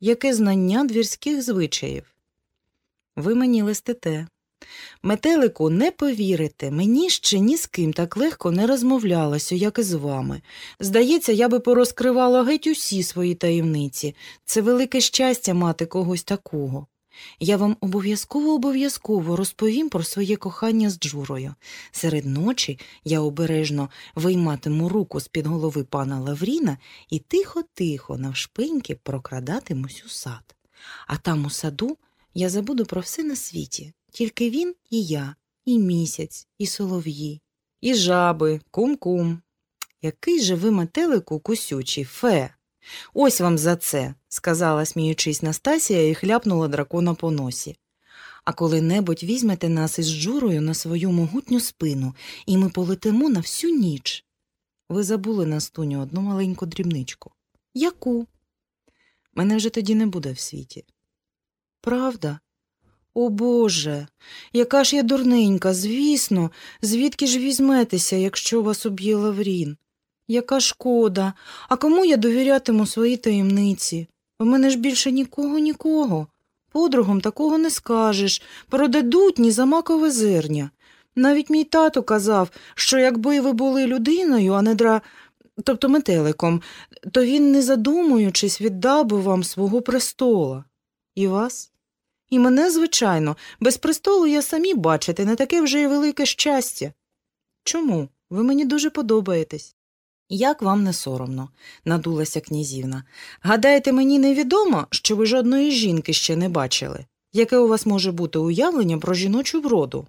яке знання двірських звичаїв. Ви мені листите. Метелику, не повірите, мені ще ні з ким так легко не розмовлялося, як і з вами. Здається, я би порозкривала геть усі свої таємниці. Це велике щастя мати когось такого. Я вам обов'язково обов'язково розповім про своє кохання з Джурою. Серед ночі я обережно вийматиму руку з під голови пана Лавріна і тихо-тихо навшпиньки прокрадатимусь у сад. А там у саду я забуду про все на світі, тільки він і я, і місяць, і солов'ї, і жаби, кум-кум. Який же ви метелику кусючий, фе. Ось вам за це, сказала, сміючись Настасія і хляпнула дракона по носі. А коли-небудь візьмете нас із Джурою на свою могутню спину, і ми полетимо на всю ніч. Ви забули Настуню одну маленьку дрібничку. Яку? Мене вже тоді не буде в світі. Правда? О Боже, яка ж я дурненька, звісно, звідки ж візьметеся, якщо вас уб'є Лаврін? Яка шкода, а кому я довірятиму свої таємниці? У мене ж більше нікого, нікого. Подругам такого не скажеш, продадуть ні за макове зерня. Навіть мій тато казав, що якби ви були людиною, а не дра, тобто метеликом, то він, не задумуючись, віддав би вам свого престола. І вас? І мене, звичайно, без престолу я самі бачите, не таке вже й велике щастя. Чому? Ви мені дуже подобаєтесь. Як вам не соромно, надулася князівна. Гадаєте, мені невідомо, що ви жодної жінки ще не бачили? Яке у вас може бути уявлення про жіночу вроду?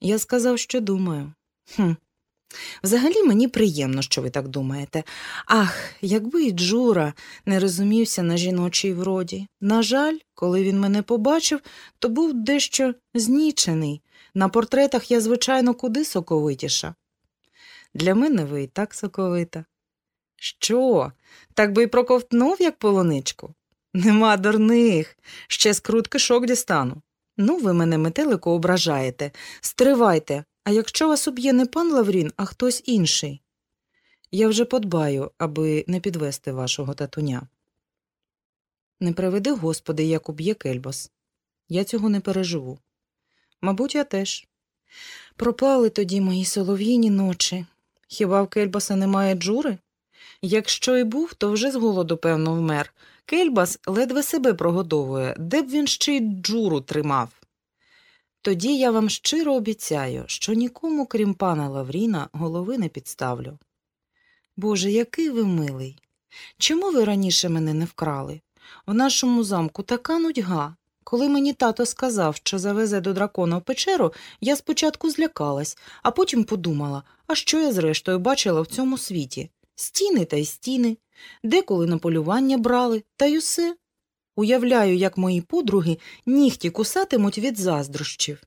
Я сказав, що думаю. Хм. Взагалі мені приємно, що ви так думаєте. Ах, якби і Джура не розумівся на жіночій вроді. На жаль, коли він мене побачив, то був дещо знічений. На портретах я, звичайно, куди соковитіша. Для мене ви і так соковита. Що? Так би й проковтнув, як полуничку? Нема дурних, ще скрут кишок дістану. Ну, ви мене метелику ображаєте. Стривайте, а якщо вас уб'є не пан Лаврін, а хтось інший? Я вже подбаю, аби не підвести вашого татуня. Не приведи, Господи, як уб'є кельбас. Я цього не переживу. Мабуть, я теж. Пропали тоді мої солов'їні ночі. Хіба в Кельбаса немає джури? Якщо й був, то вже з голоду, певно, вмер. Кельбас ледве себе прогодовує, де б він ще й джуру тримав. Тоді я вам щиро обіцяю, що нікому, крім пана Лавріна, голови не підставлю. Боже, який ви милий. Чому ви раніше мене не вкрали? В нашому замку така нудьга. Коли мені тато сказав, що завезе до дракона в печеру, я спочатку злякалась, а потім подумала, а що я зрештою бачила в цьому світі? Стіни та й стіни, деколи на полювання брали, та й усе. Уявляю, як мої подруги нігті кусатимуть від заздрощів.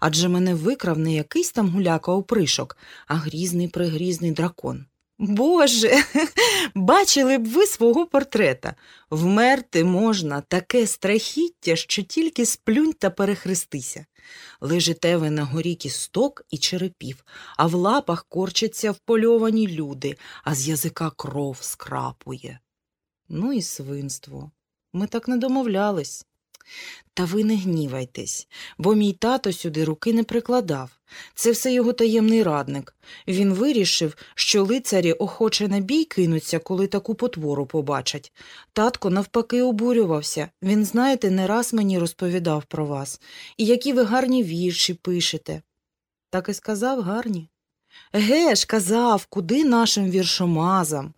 Адже мене викрав не якийсь там гуляка опришок, а грізний пригрізний дракон. Боже, бачили б ви свого портрета. Вмерти можна таке страхіття, що тільки сплюнь та перехрестися. Лежите ви на горі кісток і черепів, а в лапах корчаться впольовані люди, а з язика кров скрапує. Ну і свинство. Ми так не домовлялись. Та ви не гнівайтесь, бо мій тато сюди руки не прикладав. Це все його таємний радник. Він вирішив, що лицарі охоче на бій кинуться, коли таку потвору побачать. Татко навпаки обурювався. Він, знаєте, не раз мені розповідав про вас, і які ви гарні вірші пишете. Так і сказав гарні. Ге ж, казав, куди нашим віршомазам.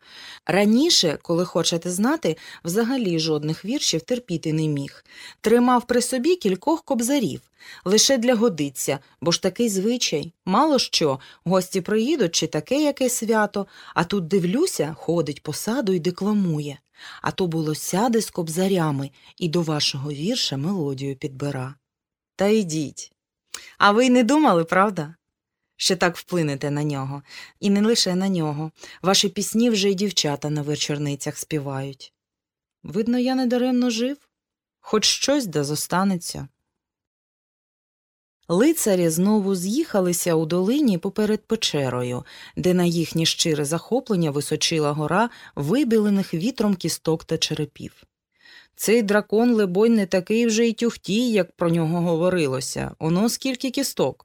Раніше, коли хочете знати, взагалі жодних віршів терпіти не міг. Тримав при собі кількох кобзарів. Лише для годиться, бо ж такий звичай. Мало що, гості приїдуть чи таке яке свято, а тут дивлюся, ходить по саду і декламує. А то було сяде з кобзарями і до вашого вірша мелодію підбира. Та йдіть. А ви й не думали, правда? Що так вплинете на нього, і не лише на нього. Ваші пісні вже й дівчата на вечорницях співають. Видно, я недаремно жив, хоч щось да зостанеться. Лицарі знову з'їхалися у долині поперед печерою, де на їхнє щире захоплення височила гора вибілених вітром кісток та черепів. Цей дракон, либонь, не такий вже й тюхтій, як про нього говорилося. Оно скільки кісток.